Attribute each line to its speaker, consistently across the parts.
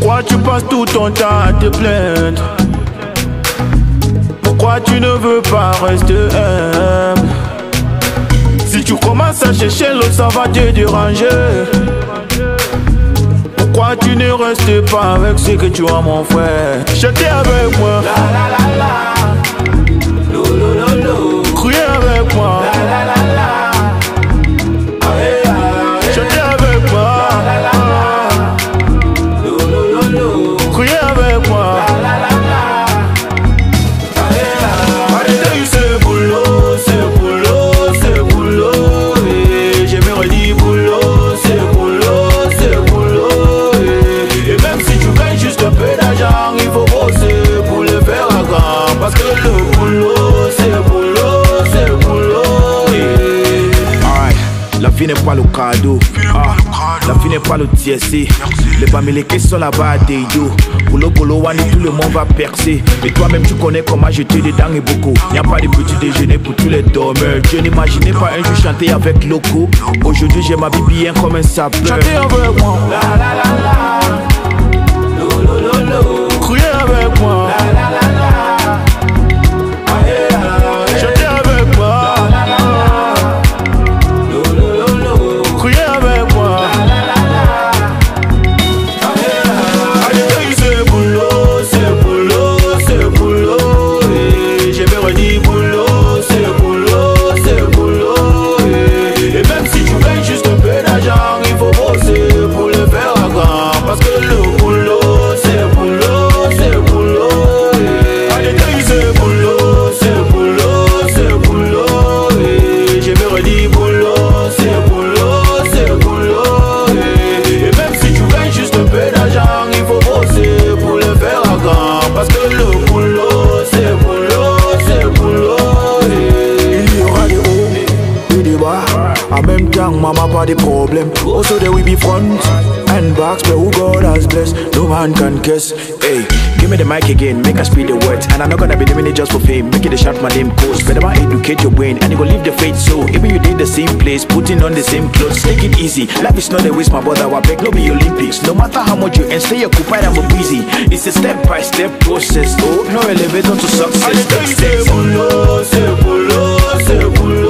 Speaker 1: pourquoi tu passes tout ton temps à te plaindre Pourquoi tu ne veux pas rester humble Si tu commences à chercher l'autre, ça va te déranger tu ne restes pas avec ce que tu as, mon frère J'étais avec moi.
Speaker 2: La vie n'est pas le cadeau. Ah, la vie n'est pas le TSC. Les qui sont là-bas à Deido. le Wani, tout le monde va percer. Mais toi-même, tu connais comment jeter des dents et beaucoup. Y a pas de petit déjeuner pour tous les dormeurs. Je n'imaginais pas un jour chanter avec Loco. Aujourd'hui, j'ai ma vie bien hein, comme un sapeur.
Speaker 1: Chanter avec moi. La, la. parce que le boulot, c'est boulot, c'est boulot. Yeah. Il
Speaker 2: y aura des hauts et des bas. En même temps, maman pas de problème. Oh. Also, there will be front and backs, but who God has blessed, no man can guess. Hey. Give me the mic again, make us speak the words. And I'm not gonna be doing it just for fame. Make it a shot, my name, coach. Better my educate your brain and you go leave the faith. So even you did the same place, putting on the same clothes. Take it easy. Life is not a waste, my brother. I beg no be Olympics. No matter how much you earn, stay occupied and busy. It's a step by step process. Oh, no elevator to success. Step, step.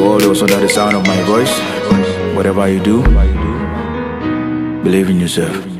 Speaker 2: to all those under the sound of my voice. Whatever you do, believe in yourself.